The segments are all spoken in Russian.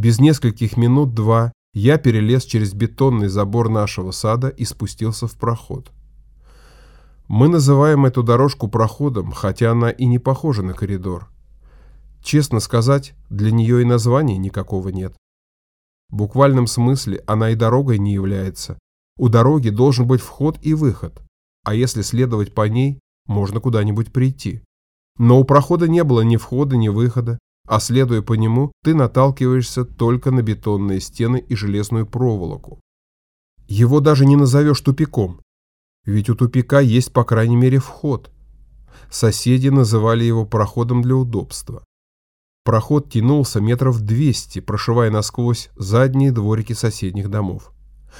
Без нескольких минут-два я перелез через бетонный забор нашего сада и спустился в проход. Мы называем эту дорожку проходом, хотя она и не похожа на коридор. Честно сказать, для нее и названия никакого нет. В буквальном смысле она и дорогой не является. У дороги должен быть вход и выход, а если следовать по ней, можно куда-нибудь прийти. Но у прохода не было ни входа, ни выхода, а следуя по нему, ты наталкиваешься только на бетонные стены и железную проволоку. Его даже не назовешь тупиком, ведь у тупика есть по крайней мере вход. Соседи называли его проходом для удобства. Проход тянулся метров 200, прошивая насквозь задние дворики соседних домов.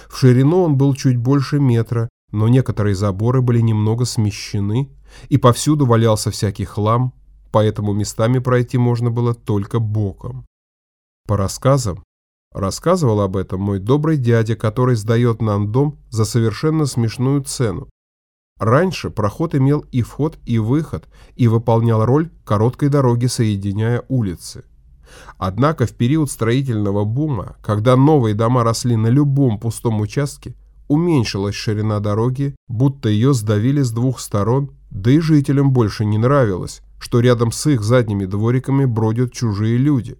В ширину он был чуть больше метра, но некоторые заборы были немного смещены, и повсюду валялся всякий хлам, поэтому местами пройти можно было только боком. По рассказам, рассказывал об этом мой добрый дядя, который сдает нам дом за совершенно смешную цену. Раньше проход имел и вход, и выход, и выполнял роль короткой дороги, соединяя улицы. Однако в период строительного бума, когда новые дома росли на любом пустом участке, уменьшилась ширина дороги, будто ее сдавили с двух сторон, да и жителям больше не нравилось, что рядом с их задними двориками бродят чужие люди.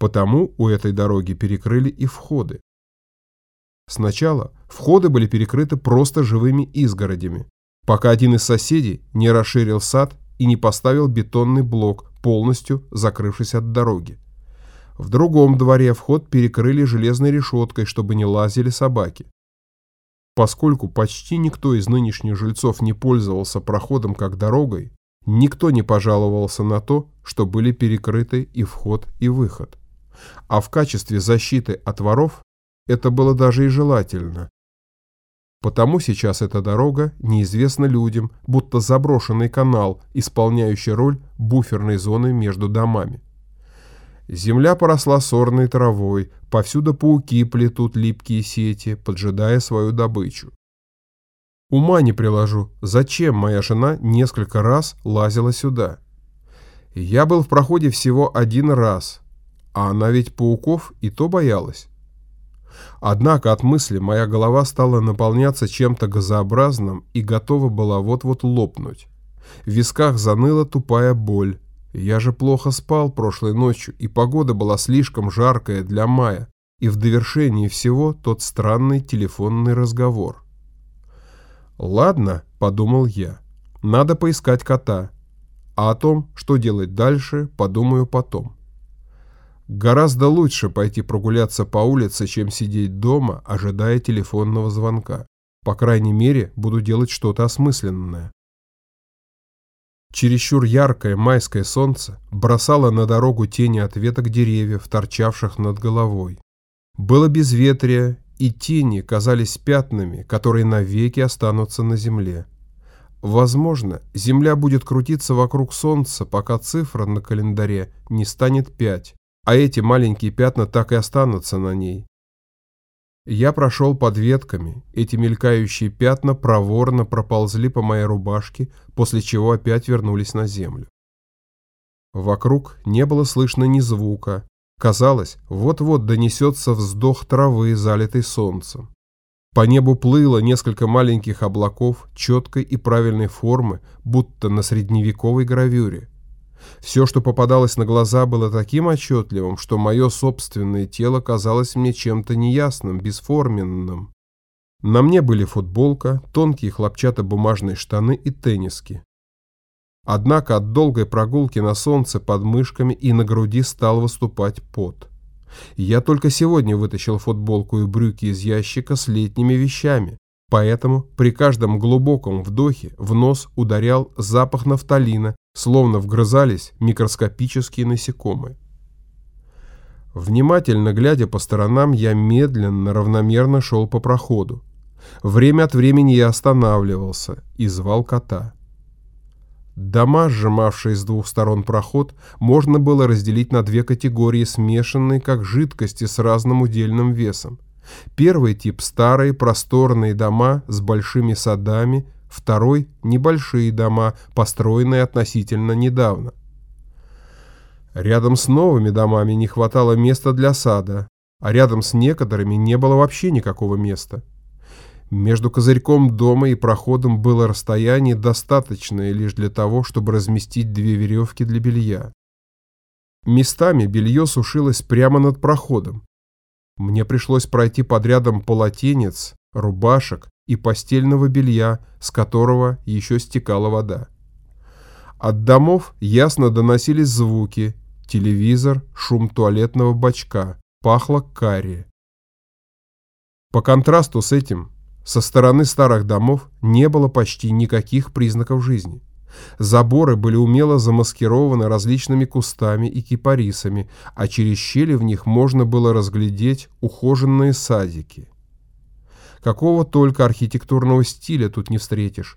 Потому у этой дороги перекрыли и входы. Сначала входы были перекрыты просто живыми изгородями, пока один из соседей не расширил сад и не поставил бетонный блок, полностью закрывшись от дороги. В другом дворе вход перекрыли железной решеткой, чтобы не лазили собаки. Поскольку почти никто из нынешних жильцов не пользовался проходом как дорогой, никто не пожаловался на то, что были перекрыты и вход, и выход. А в качестве защиты от воров это было даже и желательно. Потому сейчас эта дорога неизвестна людям, будто заброшенный канал, исполняющий роль буферной зоны между домами. Земля поросла сорной травой, повсюду пауки плетут липкие сети, поджидая свою добычу. Ума не приложу, зачем моя жена несколько раз лазила сюда. Я был в проходе всего один раз, а она ведь пауков и то боялась. Однако от мысли моя голова стала наполняться чем-то газообразным и готова была вот-вот лопнуть. В висках заныла тупая боль, я же плохо спал прошлой ночью, и погода была слишком жаркая для мая, и в довершении всего тот странный телефонный разговор. «Ладно», — подумал я, — «надо поискать кота, а о том, что делать дальше, подумаю потом». Гораздо лучше пойти прогуляться по улице, чем сидеть дома, ожидая телефонного звонка. По крайней мере, буду делать что-то осмысленное. Чересчур яркое майское солнце бросало на дорогу тени от веток деревьев, торчавших над головой. Было безветрие, и тени казались пятнами, которые навеки останутся на земле. Возможно, земля будет крутиться вокруг солнца, пока цифра на календаре не станет пять, а эти маленькие пятна так и останутся на ней. Я прошел под ветками, эти мелькающие пятна проворно проползли по моей рубашке, после чего опять вернулись на землю. Вокруг не было слышно ни звука. Казалось, вот-вот донесется вздох травы, залитой солнцем. По небу плыло несколько маленьких облаков четкой и правильной формы, будто на средневековой гравюре. Все, что попадалось на глаза, было таким отчетливым, что мое собственное тело казалось мне чем-то неясным, бесформенным. На мне были футболка, тонкие хлопчатобумажные штаны и тенниски. Однако от долгой прогулки на солнце под мышками и на груди стал выступать пот. Я только сегодня вытащил футболку и брюки из ящика с летними вещами, поэтому при каждом глубоком вдохе в нос ударял запах нафталина словно вгрызались микроскопические насекомые. Внимательно глядя по сторонам, я медленно, равномерно шел по проходу. Время от времени я останавливался и звал кота. Дома, сжимавшие с двух сторон проход, можно было разделить на две категории, смешанные как жидкости с разным удельным весом. Первый тип – старые просторные дома с большими садами второй – небольшие дома, построенные относительно недавно. Рядом с новыми домами не хватало места для сада, а рядом с некоторыми не было вообще никакого места. Между козырьком дома и проходом было расстояние, достаточное лишь для того, чтобы разместить две веревки для белья. Местами белье сушилось прямо над проходом. Мне пришлось пройти под рядом полотенец, рубашек и постельного белья, с которого еще стекала вода. От домов ясно доносились звуки, телевизор, шум туалетного бачка, пахло карри. По контрасту с этим, со стороны старых домов не было почти никаких признаков жизни. Заборы были умело замаскированы различными кустами и кипарисами, а через щели в них можно было разглядеть ухоженные садики. Какого только архитектурного стиля тут не встретишь.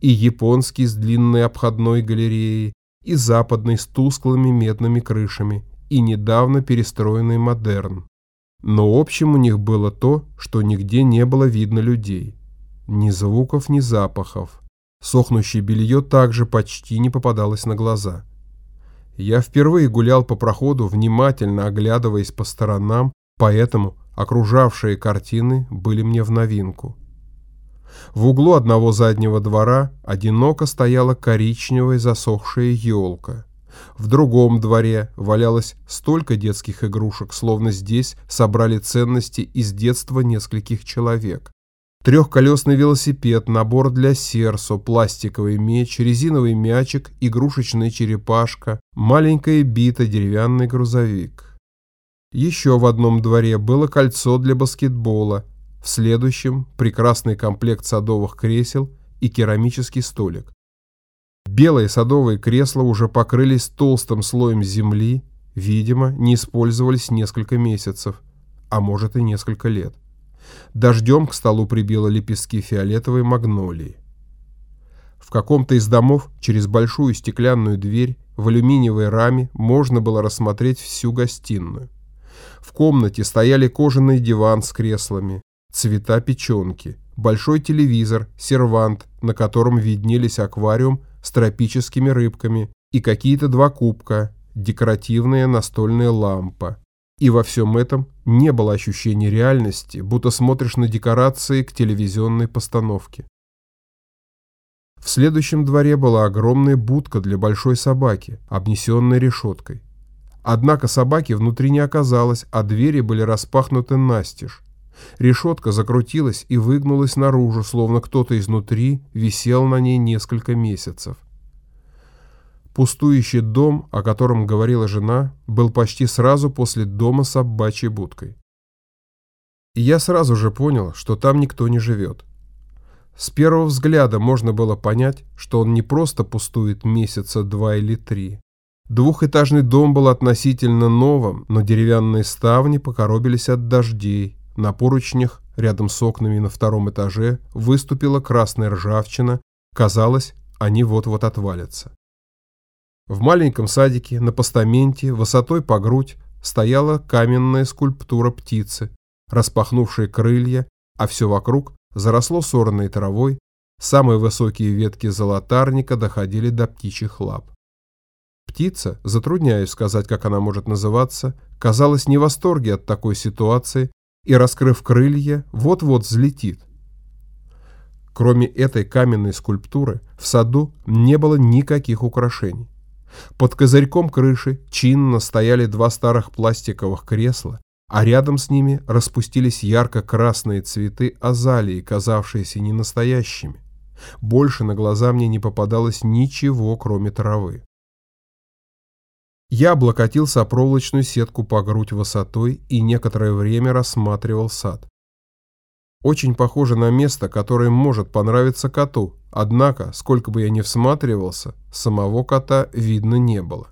И японский с длинной обходной галереей, и западный с тусклыми медными крышами, и недавно перестроенный модерн. Но общим у них было то, что нигде не было видно людей. Ни звуков, ни запахов. Сохнущее белье также почти не попадалось на глаза. Я впервые гулял по проходу, внимательно оглядываясь по сторонам, поэтому окружавшие картины были мне в новинку. В углу одного заднего двора одиноко стояла коричневая засохшая елка. В другом дворе валялось столько детских игрушек, словно здесь собрали ценности из детства нескольких человек. Трехколесный велосипед, набор для серсо, пластиковый меч, резиновый мячик, игрушечная черепашка, маленькая бита, деревянный грузовик. Еще в одном дворе было кольцо для баскетбола, в следующем – прекрасный комплект садовых кресел и керамический столик. Белые садовые кресла уже покрылись толстым слоем земли, видимо, не использовались несколько месяцев, а может и несколько лет. Дождем к столу прибило лепестки фиолетовой магнолии. В каком-то из домов через большую стеклянную дверь в алюминиевой раме можно было рассмотреть всю гостиную. В комнате стояли кожаный диван с креслами, цвета печенки, большой телевизор, сервант, на котором виднелись аквариум с тропическими рыбками и какие-то два кубка, декоративная настольная лампа. И во всем этом не было ощущения реальности, будто смотришь на декорации к телевизионной постановке. В следующем дворе была огромная будка для большой собаки, обнесенная решеткой. Однако собаки внутри не оказалось, а двери были распахнуты настежь. Решетка закрутилась и выгнулась наружу, словно кто-то изнутри висел на ней несколько месяцев. Пустующий дом, о котором говорила жена, был почти сразу после дома с собачьей будкой. И я сразу же понял, что там никто не живет. С первого взгляда можно было понять, что он не просто пустует месяца два или три. Двухэтажный дом был относительно новым, но деревянные ставни покоробились от дождей, на поручнях, рядом с окнами на втором этаже, выступила красная ржавчина. Казалось, они вот-вот отвалятся. В маленьком садике на постаменте высотой по грудь стояла каменная скульптура птицы, распахнувшая крылья, а все вокруг заросло сорной травой, самые высокие ветки золотарника доходили до птичьих лап. Птица, затрудняюсь сказать, как она может называться, казалась не в восторге от такой ситуации и, раскрыв крылья, вот-вот взлетит. Кроме этой каменной скульптуры, в саду не было никаких украшений. Под козырьком крыши чинно стояли два старых пластиковых кресла, а рядом с ними распустились ярко-красные цветы азалии, казавшиеся ненастоящими. Больше на глаза мне не попадалось ничего, кроме травы. Я облокотился о проволочную сетку по грудь высотой и некоторое время рассматривал сад. Очень похоже на место, которое может понравиться коту, однако, сколько бы я ни всматривался, самого кота видно не было.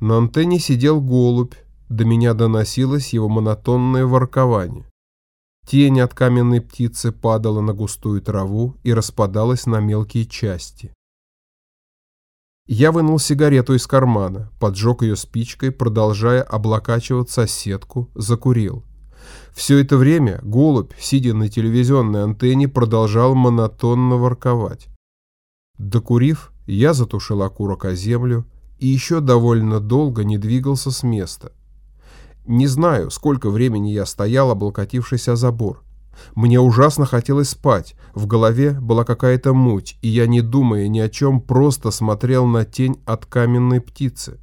На антенне сидел голубь, до меня доносилось его монотонное воркование. Тень от каменной птицы падала на густую траву и распадалась на мелкие части. Я вынул сигарету из кармана, поджег ее спичкой, продолжая облокачиваться о сетку, закурил. Все это время голубь, сидя на телевизионной антенне, продолжал монотонно ворковать. Докурив, я затушил окурок о землю и еще довольно долго не двигался с места. Не знаю, сколько времени я стоял, облокотившись о забор. Мне ужасно хотелось спать, в голове была какая-то муть, и я, не думая ни о чем, просто смотрел на тень от каменной птицы.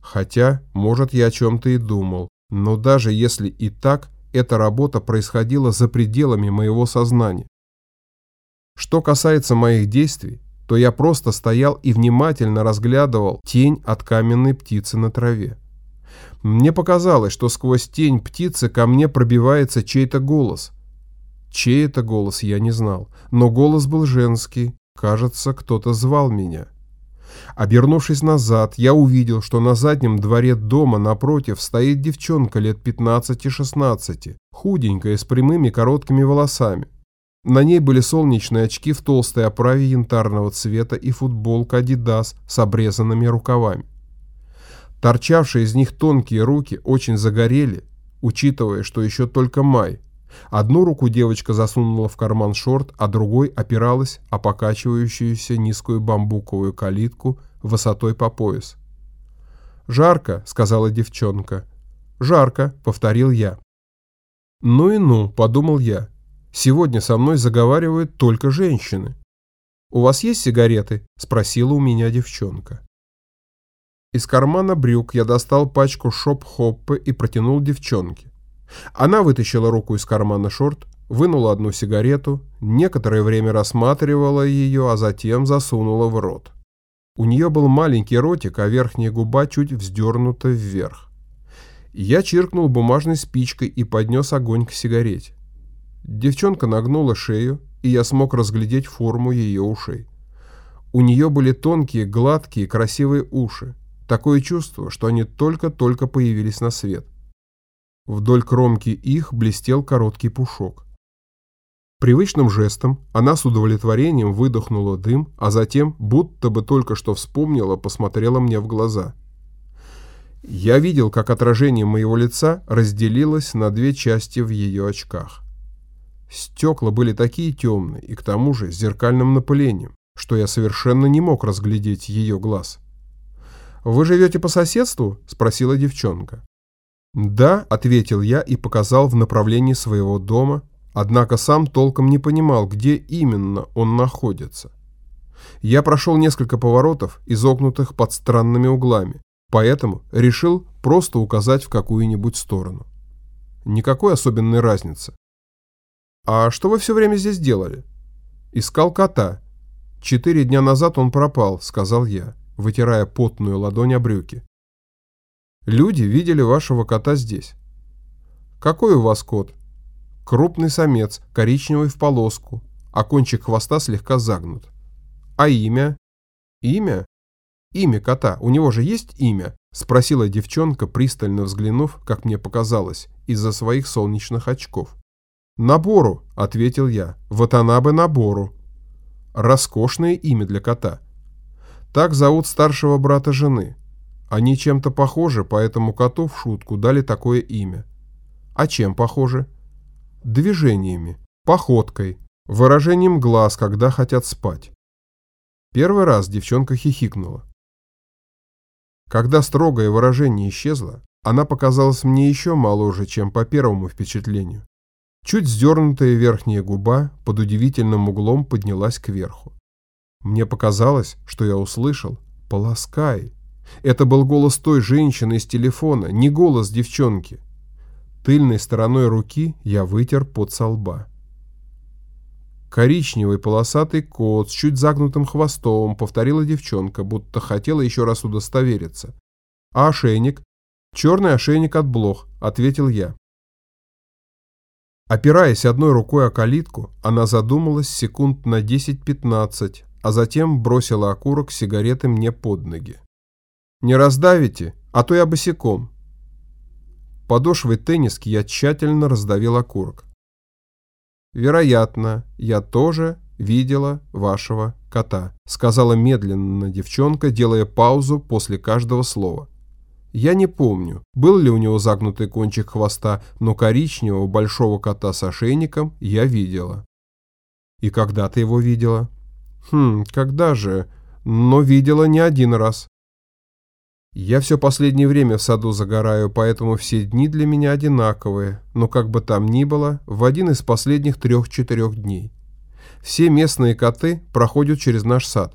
Хотя, может, я о чем-то и думал, но даже если и так, эта работа происходила за пределами моего сознания. Что касается моих действий, то я просто стоял и внимательно разглядывал тень от каменной птицы на траве. Мне показалось, что сквозь тень птицы ко мне пробивается чей-то голос. Чей это голос, я не знал, но голос был женский, кажется, кто-то звал меня. Обернувшись назад, я увидел, что на заднем дворе дома напротив стоит девчонка лет 15-16, худенькая, с прямыми короткими волосами. На ней были солнечные очки в толстой оправе янтарного цвета и футболка Adidas с обрезанными рукавами. Торчавшие из них тонкие руки очень загорели, учитывая, что еще только май. Одну руку девочка засунула в карман шорт, а другой опиралась о покачивающуюся низкую бамбуковую калитку высотой по пояс. «Жарко», — сказала девчонка. «Жарко», — повторил я. «Ну и ну», — подумал я. «Сегодня со мной заговаривают только женщины». «У вас есть сигареты?» — спросила у меня девчонка. Из кармана брюк я достал пачку шоп-хоппы и протянул девчонке. Она вытащила руку из кармана шорт, вынула одну сигарету, некоторое время рассматривала ее, а затем засунула в рот. У нее был маленький ротик, а верхняя губа чуть вздернута вверх. Я чиркнул бумажной спичкой и поднес огонь к сигарете. Девчонка нагнула шею, и я смог разглядеть форму ее ушей. У нее были тонкие, гладкие, красивые уши. Такое чувство, что они только-только появились на свет. Вдоль кромки их блестел короткий пушок. Привычным жестом она с удовлетворением выдохнула дым, а затем, будто бы только что вспомнила, посмотрела мне в глаза. Я видел, как отражение моего лица разделилось на две части в ее очках. Стекла были такие темные и к тому же с зеркальным напылением, что я совершенно не мог разглядеть ее глаз. «Вы живете по соседству?» – спросила девчонка. «Да», – ответил я и показал в направлении своего дома, однако сам толком не понимал, где именно он находится. Я прошел несколько поворотов, изогнутых под странными углами, поэтому решил просто указать в какую-нибудь сторону. Никакой особенной разницы. «А что вы все время здесь делали?» «Искал кота. Четыре дня назад он пропал», — сказал я вытирая потную ладонь о брюки. «Люди видели вашего кота здесь». «Какой у вас кот?» «Крупный самец, коричневый в полоску, а кончик хвоста слегка загнут». «А имя?» «Имя?» «Имя кота. У него же есть имя?» Спросила девчонка, пристально взглянув, как мне показалось, из-за своих солнечных очков. «Набору», — ответил я. «Ватанабе Набору». Роскошное имя для кота. Так зовут старшего брата жены. Они чем-то похожи, поэтому коту в шутку дали такое имя. А чем похожи? Движениями, походкой, выражением глаз, когда хотят спать. Первый раз девчонка хихикнула. Когда строгое выражение исчезло, она показалась мне еще моложе, чем по первому впечатлению. Чуть сдернутая верхняя губа под удивительным углом поднялась кверху. Мне показалось, что я услышал «Полоскай». Это был голос той женщины из телефона, не голос девчонки. Тыльной стороной руки я вытер под со лба. Коричневый полосатый кот с чуть загнутым хвостом, повторила девчонка, будто хотела еще раз удостовериться. А ошейник? Черный ошейник от блох, ответил я. Опираясь одной рукой о калитку, она задумалась секунд на 10-15, а затем бросила окурок сигареты мне под ноги. «Не раздавите, а то я босиком». Подошвой тенниски я тщательно раздавил окурок. «Вероятно, я тоже видела вашего кота», сказала медленно девчонка, делая паузу после каждого слова. Я не помню, был ли у него загнутый кончик хвоста, но коричневого большого кота с ошейником я видела. «И когда ты его видела?» Хм, когда же? Но видела не один раз. Я все последнее время в саду загораю, поэтому все дни для меня одинаковые, но как бы там ни было, в один из последних трех-четырех дней. Все местные коты проходят через наш сад.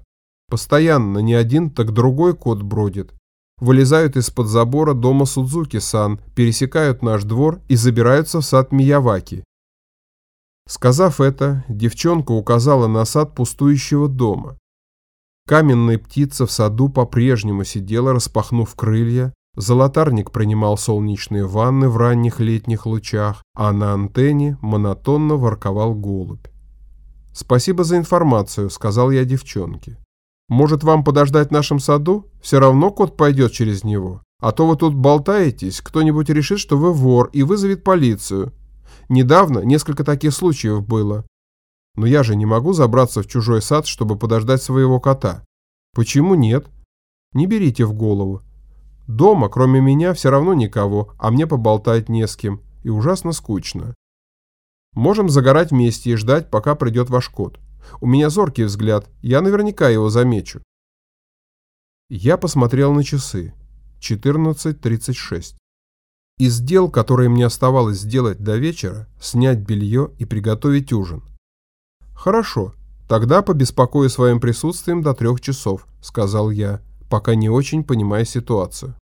Постоянно не один, так другой кот бродит. Вылезают из-под забора дома Судзуки-сан, пересекают наш двор и забираются в сад Мияваки. Сказав это, девчонка указала на сад пустующего дома. Каменная птица в саду по-прежнему сидела, распахнув крылья, золотарник принимал солнечные ванны в ранних летних лучах, а на антенне монотонно ворковал голубь. «Спасибо за информацию», — сказал я девчонке. «Может, вам подождать в нашем саду? Все равно кот пойдет через него. А то вы тут болтаетесь, кто-нибудь решит, что вы вор и вызовет полицию. Недавно несколько таких случаев было. Но я же не могу забраться в чужой сад, чтобы подождать своего кота. Почему нет? Не берите в голову. Дома, кроме меня, все равно никого, а мне поболтать не с кем, и ужасно скучно. Можем загорать вместе и ждать, пока придет ваш кот. У меня зоркий взгляд, я наверняка его замечу. Я посмотрел на часы. 14.36. Из дел, которые мне оставалось сделать до вечера, снять белье и приготовить ужин. «Хорошо, тогда побеспокою своим присутствием до трех часов», — сказал я, пока не очень понимая ситуацию.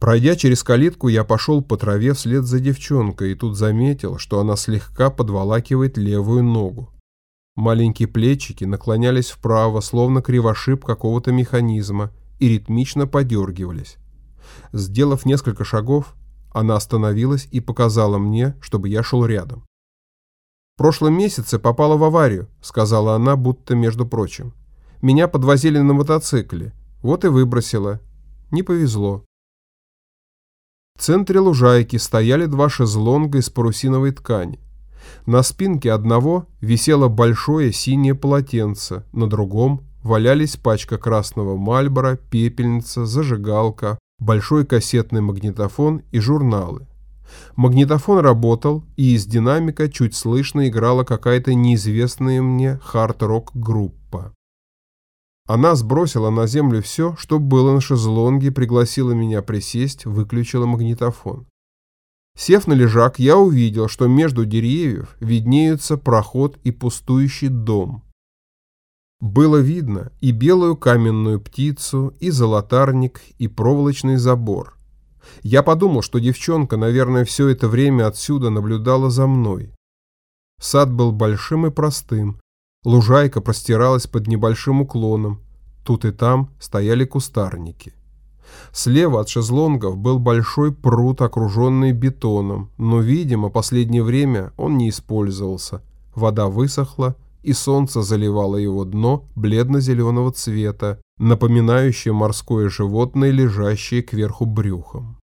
Пройдя через калитку, я пошел по траве вслед за девчонкой и тут заметил, что она слегка подволакивает левую ногу. Маленькие плечики наклонялись вправо, словно кривошип какого-то механизма, и ритмично подергивались. Сделав несколько шагов, она остановилась и показала мне, чтобы я шел рядом. «В прошлом месяце попала в аварию», — сказала она, будто между прочим. «Меня подвозили на мотоцикле. Вот и выбросила. Не повезло». В центре лужайки стояли два шезлонга из парусиновой ткани. На спинке одного висело большое синее полотенце, на другом валялись пачка красного мальбора, пепельница, зажигалка, большой кассетный магнитофон и журналы. Магнитофон работал, и из динамика чуть слышно играла какая-то неизвестная мне хард-рок группа. Она сбросила на землю все, что было на шезлонге, пригласила меня присесть, выключила магнитофон. Сев на лежак, я увидел, что между деревьев виднеются проход и пустующий дом. Было видно и белую каменную птицу, и золотарник, и проволочный забор. Я подумал, что девчонка, наверное, все это время отсюда наблюдала за мной. Сад был большим и простым. Лужайка простиралась под небольшим уклоном. Тут и там стояли кустарники. Слева от шезлонгов был большой пруд, окруженный бетоном, но, видимо, последнее время он не использовался. Вода высохла, и солнце заливало его дно бледно-зеленого цвета, напоминающее морское животное, лежащее кверху брюхом.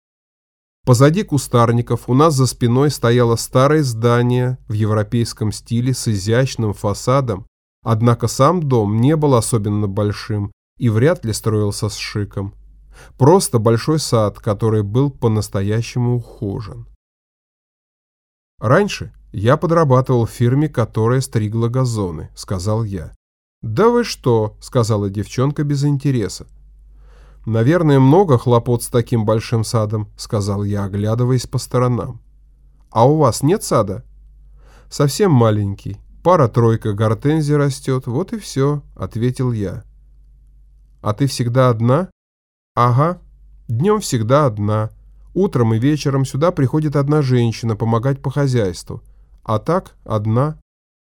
Позади кустарников у нас за спиной стояло старое здание в европейском стиле с изящным фасадом, однако сам дом не был особенно большим и вряд ли строился с шиком. Просто большой сад, который был по-настоящему ухожен. Раньше я подрабатывал в фирме, которая стригла газоны, сказал я. Да вы что, сказала девчонка без интереса. «Наверное, много хлопот с таким большим садом», — сказал я, оглядываясь по сторонам. «А у вас нет сада?» «Совсем маленький. Пара-тройка гортензий растет, вот и все», — ответил я. «А ты всегда одна?» «Ага. Днем всегда одна. Утром и вечером сюда приходит одна женщина помогать по хозяйству. А так, одна.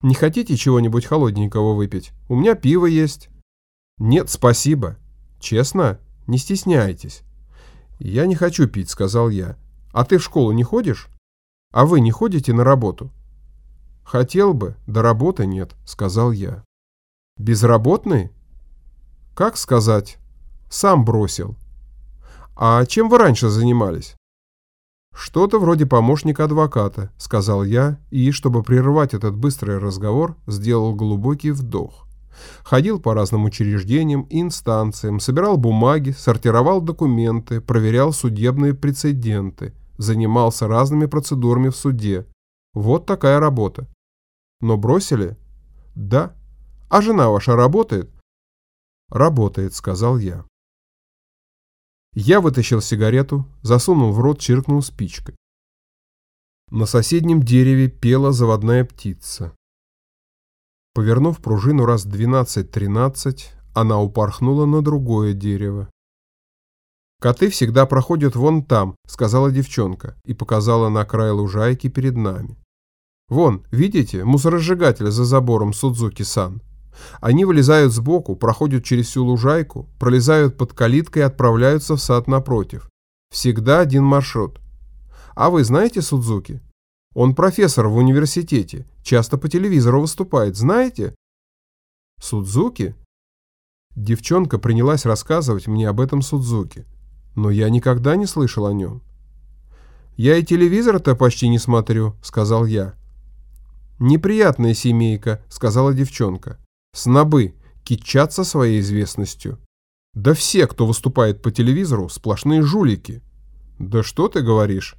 Не хотите чего-нибудь холодненького выпить? У меня пиво есть». «Нет, спасибо. Честно?» Не стесняйтесь. Я не хочу пить, сказал я. А ты в школу не ходишь? А вы не ходите на работу? Хотел бы, да работы нет, сказал я. Безработный? Как сказать? Сам бросил. А чем вы раньше занимались? Что-то вроде помощника адвоката, сказал я и, чтобы прервать этот быстрый разговор, сделал глубокий вдох. Ходил по разным учреждениям и инстанциям, собирал бумаги, сортировал документы, проверял судебные прецеденты, занимался разными процедурами в суде. Вот такая работа. Но бросили? Да. А жена ваша работает? Работает, сказал я. Я вытащил сигарету, засунул в рот, чиркнул спичкой. На соседнем дереве пела заводная птица. Повернув пружину раз двенадцать-тринадцать, она упорхнула на другое дерево. «Коты всегда проходят вон там», — сказала девчонка и показала на край лужайки перед нами. «Вон, видите, мусоросжигатель за забором Судзуки-сан. Они вылезают сбоку, проходят через всю лужайку, пролезают под калиткой и отправляются в сад напротив. Всегда один маршрут. А вы знаете Судзуки? Он профессор в университете, часто по телевизору выступает, знаете? Судзуки? Девчонка принялась рассказывать мне об этом Судзуки, но я никогда не слышал о нем. «Я и телевизор-то почти не смотрю», — сказал я. «Неприятная семейка», — сказала девчонка. «Снобы, кичатся своей известностью. Да все, кто выступает по телевизору, сплошные жулики». «Да что ты говоришь?»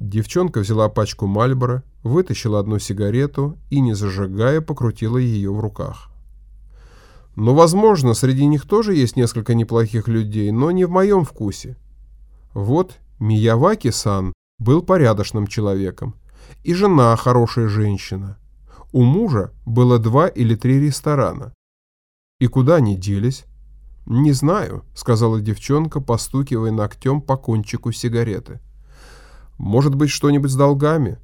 Девчонка взяла пачку Мальбора, вытащила одну сигарету и, не зажигая, покрутила ее в руках. «Ну, возможно, среди них тоже есть несколько неплохих людей, но не в моем вкусе. Вот Мияваки-сан был порядочным человеком, и жена хорошая женщина. У мужа было два или три ресторана. И куда они делись?» «Не знаю», — сказала девчонка, постукивая ногтем по кончику сигареты. Может быть, что-нибудь с долгами?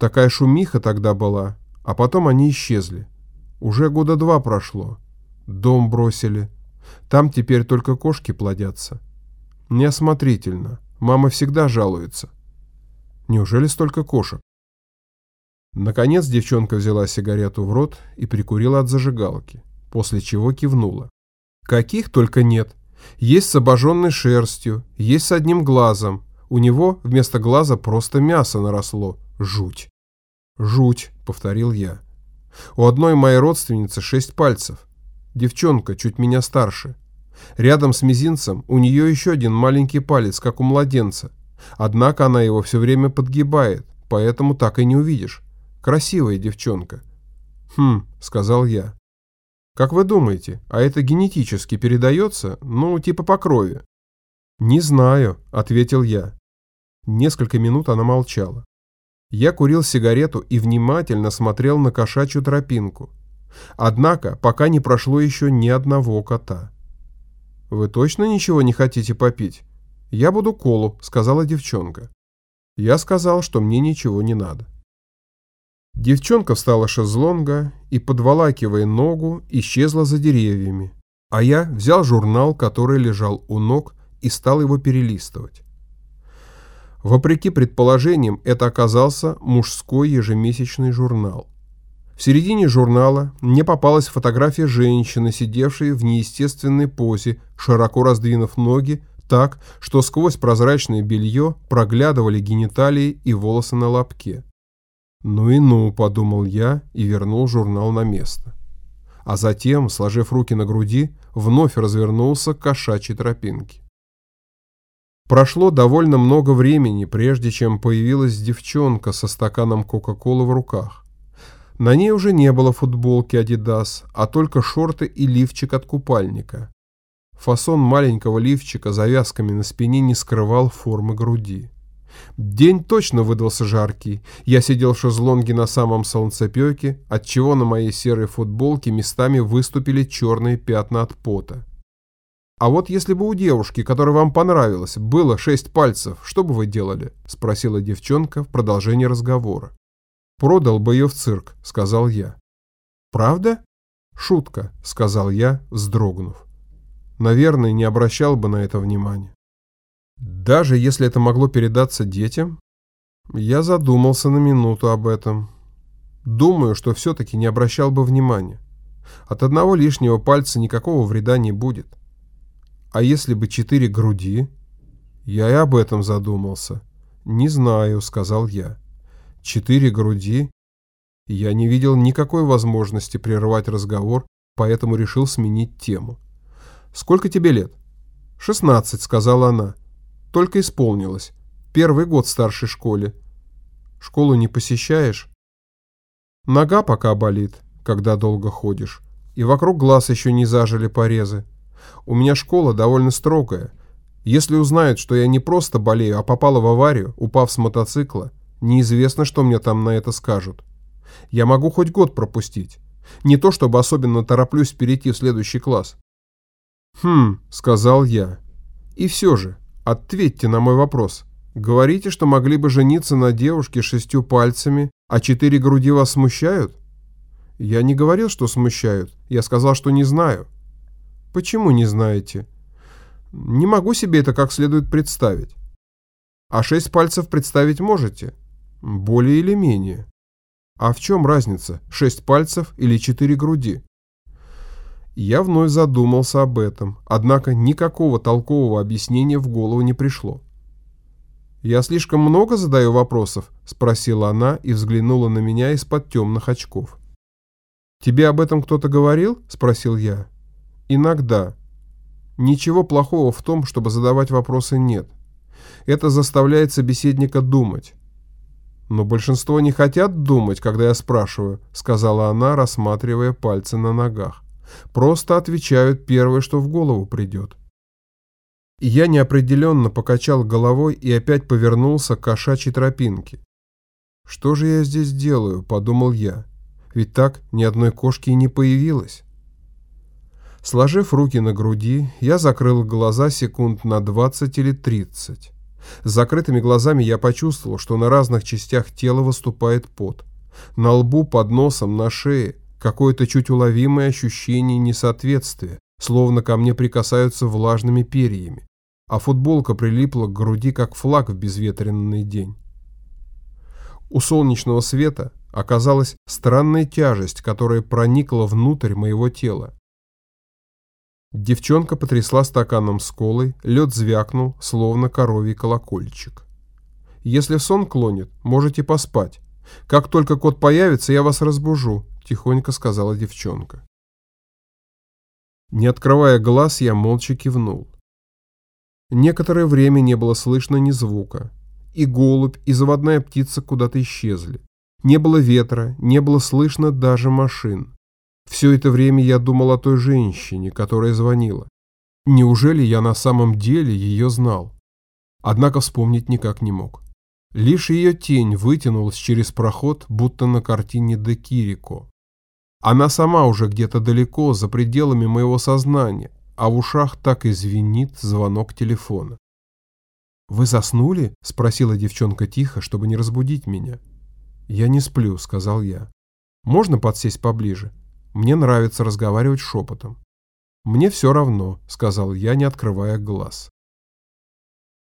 Такая шумиха тогда была, а потом они исчезли. Уже года два прошло. Дом бросили. Там теперь только кошки плодятся. Неосмотрительно. Мама всегда жалуется. Неужели столько кошек? Наконец девчонка взяла сигарету в рот и прикурила от зажигалки, после чего кивнула. Каких только нет. Есть с обожженной шерстью, есть с одним глазом, у него вместо глаза просто мясо наросло. Жуть. Жуть, повторил я. У одной моей родственницы шесть пальцев. Девчонка, чуть меня старше. Рядом с мизинцем у нее еще один маленький палец, как у младенца. Однако она его все время подгибает, поэтому так и не увидишь. Красивая девчонка. Хм, сказал я. Как вы думаете, а это генетически передается? Ну, типа по крови. Не знаю, ответил я. Несколько минут она молчала. Я курил сигарету и внимательно смотрел на кошачью тропинку. Однако пока не прошло еще ни одного кота. «Вы точно ничего не хотите попить?» «Я буду колу», — сказала девчонка. Я сказал, что мне ничего не надо. Девчонка встала шезлонга и, подволакивая ногу, исчезла за деревьями, а я взял журнал, который лежал у ног, и стал его перелистывать. Вопреки предположениям, это оказался мужской ежемесячный журнал. В середине журнала мне попалась фотография женщины, сидевшей в неестественной позе, широко раздвинув ноги, так, что сквозь прозрачное белье проглядывали гениталии и волосы на лобке. «Ну и ну», — подумал я и вернул журнал на место. А затем, сложив руки на груди, вновь развернулся к кошачьей тропинке. Прошло довольно много времени, прежде чем появилась девчонка со стаканом Кока-Колы в руках. На ней уже не было футболки Adidas, а только шорты и лифчик от купальника. Фасон маленького лифчика завязками на спине не скрывал формы груди. День точно выдался жаркий. Я сидел в шезлонге на самом солнцепеке, отчего на моей серой футболке местами выступили черные пятна от пота. «А вот если бы у девушки, которая вам понравилась, было шесть пальцев, что бы вы делали?» – спросила девчонка в продолжении разговора. «Продал бы ее в цирк», – сказал я. «Правда?» «Шутка», – сказал я, вздрогнув. Наверное, не обращал бы на это внимания. Даже если это могло передаться детям, я задумался на минуту об этом. Думаю, что все-таки не обращал бы внимания. От одного лишнего пальца никакого вреда не будет. А если бы четыре груди? Я и об этом задумался. Не знаю, сказал я. Четыре груди? Я не видел никакой возможности прервать разговор, поэтому решил сменить тему. Сколько тебе лет? Шестнадцать, сказала она. Только исполнилось. Первый год в старшей школе. Школу не посещаешь? Нога пока болит, когда долго ходишь. И вокруг глаз еще не зажили порезы. У меня школа довольно строгая. Если узнают, что я не просто болею, а попала в аварию, упав с мотоцикла, неизвестно, что мне там на это скажут. Я могу хоть год пропустить. Не то, чтобы особенно тороплюсь перейти в следующий класс. «Хм», — сказал я. «И все же, ответьте на мой вопрос. Говорите, что могли бы жениться на девушке шестью пальцами, а четыре груди вас смущают?» «Я не говорил, что смущают. Я сказал, что не знаю». «Почему не знаете?» «Не могу себе это как следует представить». «А шесть пальцев представить можете?» «Более или менее». «А в чем разница, шесть пальцев или четыре груди?» Я вновь задумался об этом, однако никакого толкового объяснения в голову не пришло. «Я слишком много задаю вопросов?» – спросила она и взглянула на меня из-под темных очков. «Тебе об этом кто-то говорил?» – спросил я. «Иногда. Ничего плохого в том, чтобы задавать вопросы нет. Это заставляет собеседника думать. «Но большинство не хотят думать, когда я спрашиваю», — сказала она, рассматривая пальцы на ногах. Просто отвечают первое, что в голову придет. я неопределенно покачал головой и опять повернулся к кошачьей тропинке. «Что же я здесь делаю?» – подумал я. «Ведь так ни одной кошки и не появилось». Сложив руки на груди, я закрыл глаза секунд на 20 или 30. С закрытыми глазами я почувствовал, что на разных частях тела выступает пот. На лбу, под носом, на шее Какое-то чуть уловимое ощущение несоответствия, словно ко мне прикасаются влажными перьями, а футболка прилипла к груди, как флаг в безветренный день. У солнечного света оказалась странная тяжесть, которая проникла внутрь моего тела. Девчонка потрясла стаканом с колой, лед звякнул, словно коровий колокольчик. «Если сон клонит, можете поспать. Как только кот появится, я вас разбужу. — тихонько сказала девчонка. Не открывая глаз, я молча кивнул. Некоторое время не было слышно ни звука. И голубь, и заводная птица куда-то исчезли. Не было ветра, не было слышно даже машин. Все это время я думал о той женщине, которая звонила. Неужели я на самом деле ее знал? Однако вспомнить никак не мог. Лишь ее тень вытянулась через проход, будто на картине де Кирико. Она сама уже где-то далеко, за пределами моего сознания, а в ушах так и звенит звонок телефона. «Вы заснули?» – спросила девчонка тихо, чтобы не разбудить меня. «Я не сплю», – сказал я. «Можно подсесть поближе? Мне нравится разговаривать шепотом». «Мне все равно», – сказал я, не открывая глаз.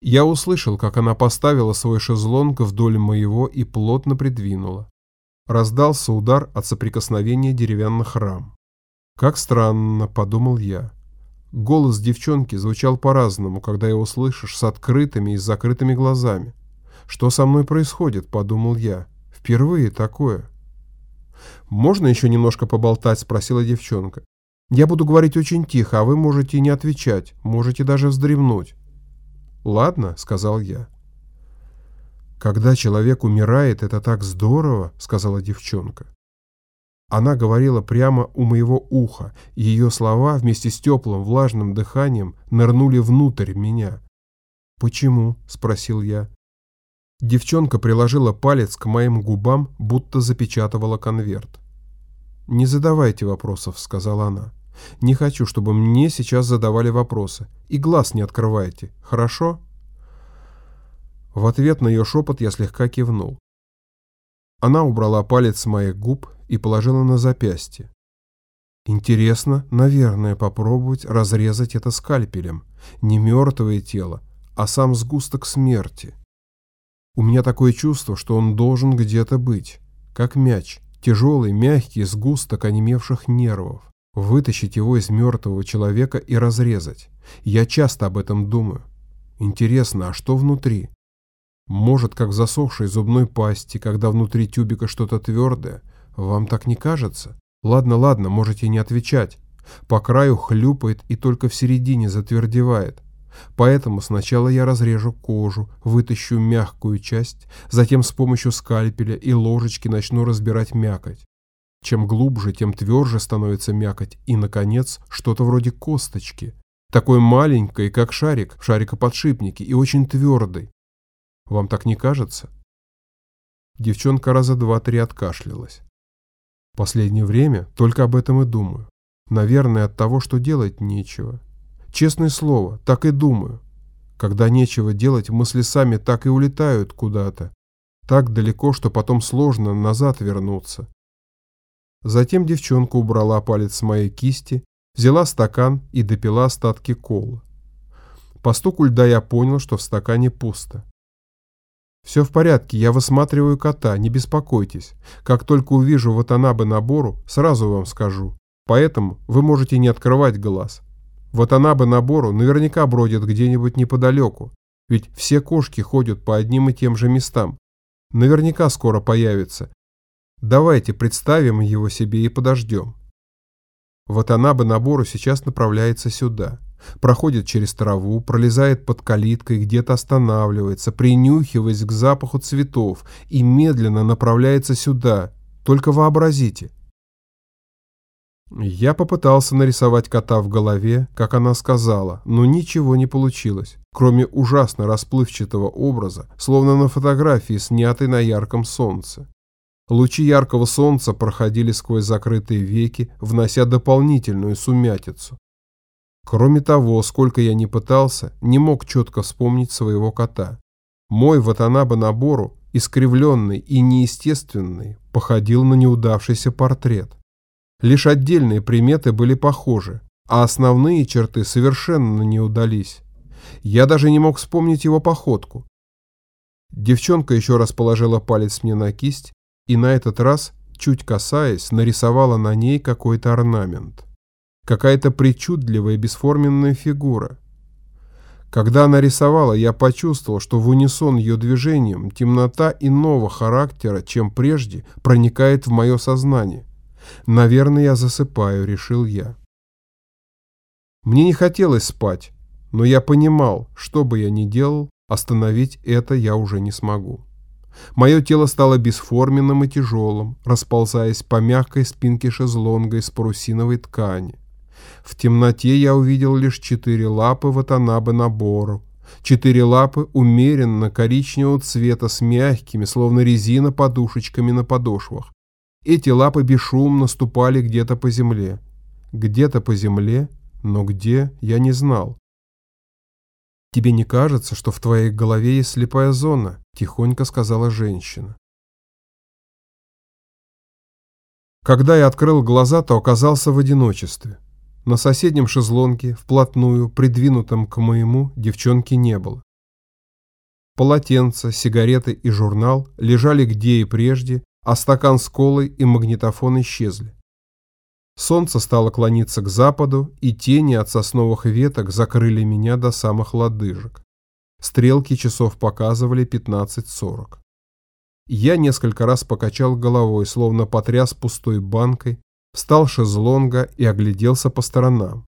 Я услышал, как она поставила свой шезлонг вдоль моего и плотно придвинула. Раздался удар от соприкосновения деревянных рам. «Как странно», — подумал я. Голос девчонки звучал по-разному, когда его слышишь с открытыми и с закрытыми глазами. «Что со мной происходит?» — подумал я. «Впервые такое». «Можно еще немножко поболтать?» — спросила девчонка. «Я буду говорить очень тихо, а вы можете не отвечать, можете даже вздремнуть». «Ладно», — сказал я. «Когда человек умирает, это так здорово», — сказала девчонка. Она говорила прямо у моего уха, и ее слова вместе с теплым влажным дыханием нырнули внутрь меня. «Почему?» — спросил я. Девчонка приложила палец к моим губам, будто запечатывала конверт. «Не задавайте вопросов», — сказала она. «Не хочу, чтобы мне сейчас задавали вопросы. И глаз не открывайте, хорошо?» В ответ на ее шепот я слегка кивнул. Она убрала палец с моих губ и положила на запястье. Интересно, наверное, попробовать разрезать это скальпелем. Не мертвое тело, а сам сгусток смерти. У меня такое чувство, что он должен где-то быть. Как мяч, тяжелый, мягкий сгусток онемевших нервов. Вытащить его из мертвого человека и разрезать. Я часто об этом думаю. Интересно, а что внутри? Может, как в засохшей зубной пасти, когда внутри тюбика что-то твердое. Вам так не кажется? Ладно, ладно, можете не отвечать. По краю хлюпает и только в середине затвердевает. Поэтому сначала я разрежу кожу, вытащу мягкую часть, затем с помощью скальпеля и ложечки начну разбирать мякоть. Чем глубже, тем тверже становится мякоть, и, наконец, что-то вроде косточки. такой маленькой, как шарик в шарикоподшипнике, и очень твердой. Вам так не кажется? Девчонка раза два-три откашлялась. Последнее время только об этом и думаю. Наверное, от того, что делать нечего. Честное слово, так и думаю. Когда нечего делать, мысли сами так и улетают куда-то. Так далеко, что потом сложно назад вернуться. Затем девчонка убрала палец с моей кисти, взяла стакан и допила остатки колы. По стуку льда я понял, что в стакане пусто. «Все в порядке, я высматриваю кота, не беспокойтесь. Как только увижу Ватанабе набору, сразу вам скажу. Поэтому вы можете не открывать глаз. Ватанабе набору наверняка бродит где-нибудь неподалеку, ведь все кошки ходят по одним и тем же местам. Наверняка скоро появится. Давайте представим его себе и подождем». Ватанабе набору сейчас направляется сюда проходит через траву, пролезает под калиткой, где-то останавливается, принюхиваясь к запаху цветов и медленно направляется сюда. Только вообразите. Я попытался нарисовать кота в голове, как она сказала, но ничего не получилось, кроме ужасно расплывчатого образа, словно на фотографии, снятой на ярком солнце. Лучи яркого солнца проходили сквозь закрытые веки, внося дополнительную сумятицу. Кроме того, сколько я ни пытался, не мог четко вспомнить своего кота. Мой Ватанаба Набору, искривленный и неестественный, походил на неудавшийся портрет. Лишь отдельные приметы были похожи, а основные черты совершенно не удались. Я даже не мог вспомнить его походку. Девчонка еще раз положила палец мне на кисть и на этот раз, чуть касаясь, нарисовала на ней какой-то орнамент какая-то причудливая бесформенная фигура. Когда она рисовала, я почувствовал, что в унисон ее движением темнота иного характера, чем прежде, проникает в мое сознание. Наверное, я засыпаю, решил я. Мне не хотелось спать, но я понимал, что бы я ни делал, остановить это я уже не смогу. Мое тело стало бесформенным и тяжелым, расползаясь по мягкой спинке шезлонга из парусиновой ткани. В темноте я увидел лишь четыре лапы ватанабы набору. Четыре лапы умеренно коричневого цвета с мягкими, словно резина, подушечками на подошвах. Эти лапы бесшумно ступали где-то по земле. Где-то по земле, но где, я не знал. «Тебе не кажется, что в твоей голове есть слепая зона?» – тихонько сказала женщина. Когда я открыл глаза, то оказался в одиночестве. На соседнем шезлонге, вплотную, придвинутом к моему, девчонки не было. Полотенце, сигареты и журнал лежали где и прежде, а стакан с колой и магнитофон исчезли. Солнце стало клониться к западу, и тени от сосновых веток закрыли меня до самых лодыжек. Стрелки часов показывали 15.40. Я несколько раз покачал головой, словно потряс пустой банкой, встал шезлонга и огляделся по сторонам.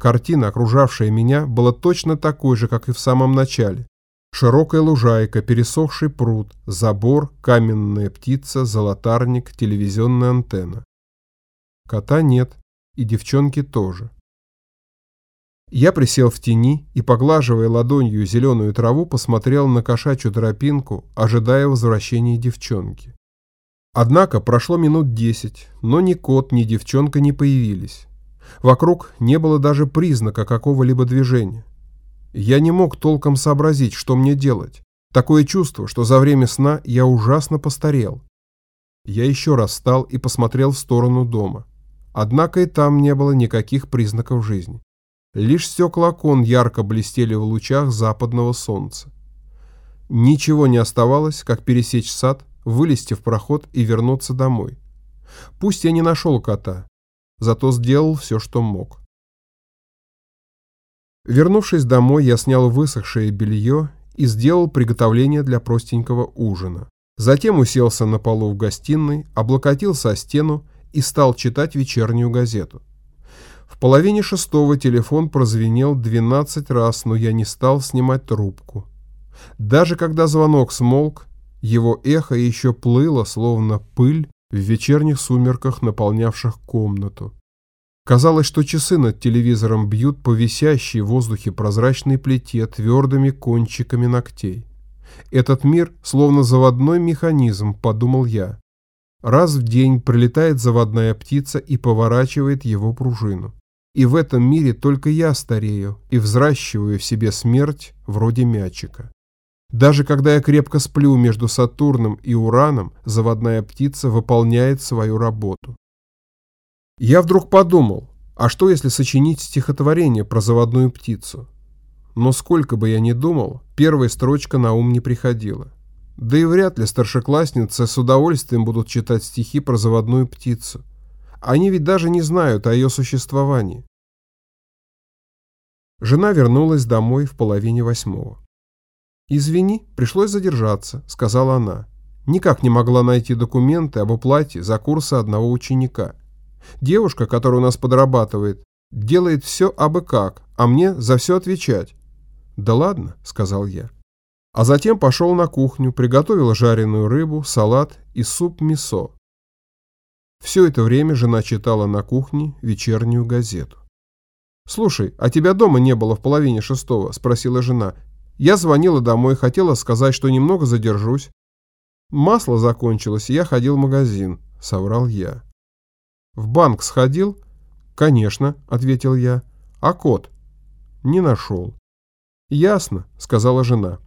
Картина, окружавшая меня, была точно такой же, как и в самом начале. Широкая лужайка, пересохший пруд, забор, каменная птица, золотарник, телевизионная антенна. Кота нет, и девчонки тоже. Я присел в тени и, поглаживая ладонью зеленую траву, посмотрел на кошачью тропинку, ожидая возвращения девчонки. Однако прошло минут десять, но ни кот, ни девчонка не появились. Вокруг не было даже признака какого-либо движения. Я не мог толком сообразить, что мне делать. Такое чувство, что за время сна я ужасно постарел. Я еще раз встал и посмотрел в сторону дома. Однако и там не было никаких признаков жизни. Лишь стекла окон ярко блестели в лучах западного солнца. Ничего не оставалось, как пересечь сад, вылезти в проход и вернуться домой. Пусть я не нашел кота, зато сделал все, что мог. Вернувшись домой, я снял высохшее белье и сделал приготовление для простенького ужина. Затем уселся на полу в гостиной, облокотился о стену и стал читать вечернюю газету. В половине шестого телефон прозвенел 12 раз, но я не стал снимать трубку. Даже когда звонок смолк, его эхо еще плыло, словно пыль, в вечерних сумерках, наполнявших комнату. Казалось, что часы над телевизором бьют по висящей в воздухе прозрачной плите твердыми кончиками ногтей. Этот мир словно заводной механизм, подумал я. Раз в день прилетает заводная птица и поворачивает его пружину. И в этом мире только я старею и взращиваю в себе смерть вроде мячика. Даже когда я крепко сплю между Сатурном и Ураном, заводная птица выполняет свою работу. Я вдруг подумал, а что если сочинить стихотворение про заводную птицу? Но сколько бы я ни думал, первая строчка на ум не приходила. Да и вряд ли старшеклассницы с удовольствием будут читать стихи про заводную птицу. Они ведь даже не знают о ее существовании. Жена вернулась домой в половине восьмого. «Извини, пришлось задержаться», — сказала она. Никак не могла найти документы об оплате за курсы одного ученика. Девушка, которая у нас подрабатывает, делает все абы как, а мне за все отвечать. «Да ладно», — сказал я. А затем пошел на кухню, приготовил жареную рыбу, салат и суп-мисо. Все это время жена читала на кухне вечернюю газету. «Слушай, а тебя дома не было в половине шестого?» – спросила жена. «Я звонила домой, хотела сказать, что немного задержусь». «Масло закончилось, я ходил в магазин», – соврал я. «В банк сходил?» «Конечно», – ответил я. «А кот?» «Не нашел». «Ясно», – сказала жена.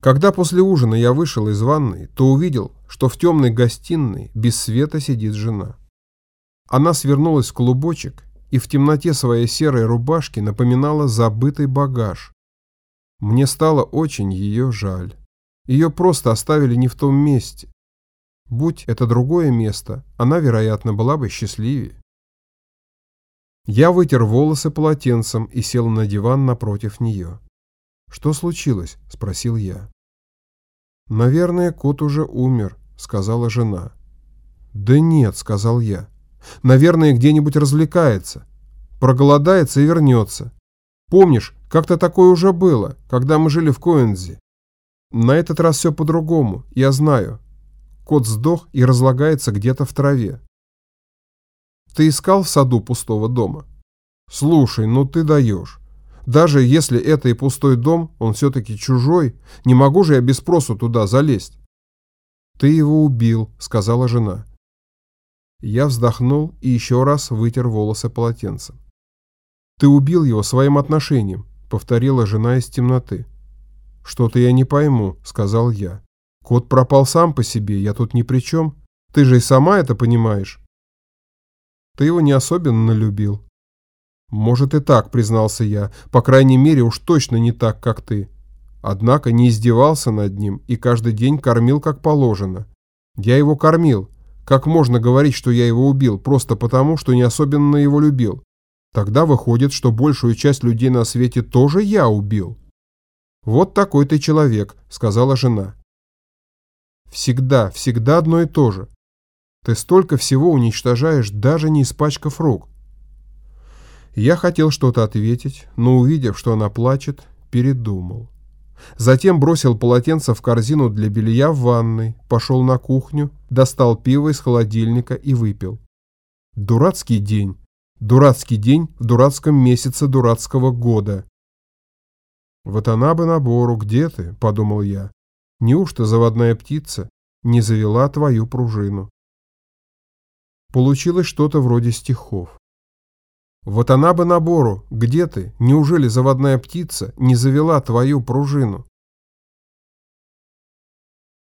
Когда после ужина я вышел из ванной, то увидел, что в темной гостиной без света сидит жена. Она свернулась в клубочек и в темноте своей серой рубашки напоминала забытый багаж. Мне стало очень ее жаль. Ее просто оставили не в том месте. Будь это другое место, она, вероятно, была бы счастливее. Я вытер волосы полотенцем и сел на диван напротив нее. «Что случилось?» – спросил я. «Наверное, кот уже умер», – сказала жена. «Да нет», – сказал я. «Наверное, где-нибудь развлекается. Проголодается и вернется. Помнишь, как-то такое уже было, когда мы жили в Коэнзи? На этот раз все по-другому, я знаю. Кот сдох и разлагается где-то в траве. Ты искал в саду пустого дома? Слушай, ну ты даешь. Даже если это и пустой дом, он все-таки чужой, не могу же я без спросу туда залезть. Ты его убил, сказала жена. Я вздохнул и еще раз вытер волосы полотенцем. Ты убил его своим отношением, повторила жена из темноты. Что-то я не пойму, сказал я. Кот пропал сам по себе, я тут ни при чем. Ты же и сама это понимаешь. Ты его не особенно любил. «Может и так», — признался я, — «по крайней мере уж точно не так, как ты». Однако не издевался над ним и каждый день кормил как положено. Я его кормил. Как можно говорить, что я его убил, просто потому, что не особенно его любил? Тогда выходит, что большую часть людей на свете тоже я убил. «Вот такой ты человек», — сказала жена. «Всегда, всегда одно и то же. Ты столько всего уничтожаешь, даже не испачкав рук. Я хотел что-то ответить, но увидев, что она плачет, передумал. Затем бросил полотенце в корзину для белья в ванной, пошел на кухню, достал пиво из холодильника и выпил. Дурацкий день. Дурацкий день в дурацком месяце дурацкого года. «Вот она бы набору, где ты?» – подумал я. «Неужто заводная птица не завела твою пружину?» Получилось что-то вроде стихов. Вот она бы набору, где ты? Неужели заводная птица не завела твою пружину?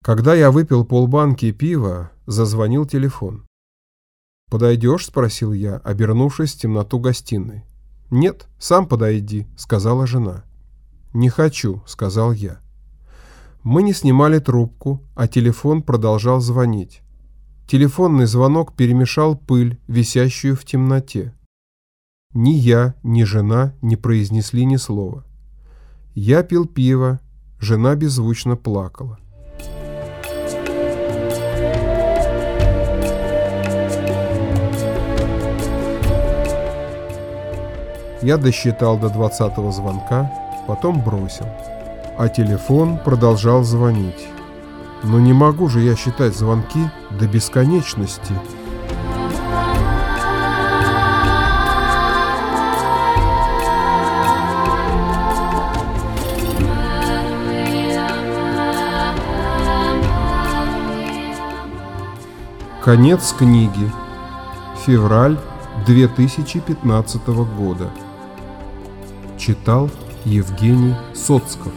Когда я выпил полбанки пива, зазвонил телефон. «Подойдешь?» – спросил я, обернувшись в темноту гостиной. «Нет, сам подойди», – сказала жена. «Не хочу», – сказал я. Мы не снимали трубку, а телефон продолжал звонить. Телефонный звонок перемешал пыль, висящую в темноте. Ни я, ни жена не произнесли ни слова. Я пил пиво, жена беззвучно плакала. Я досчитал до двадцатого звонка, потом бросил. А телефон продолжал звонить. Но не могу же я считать звонки до бесконечности. Конец книги. Февраль 2015 года. Читал Евгений Соцков.